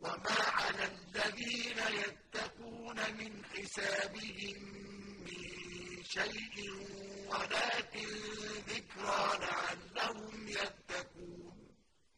وَمَا عَلَى الَّذِينَ يَتَّقُونَ مِنْ حِسَابِهِم مِّن شَيْءٍ وَلَٰكِن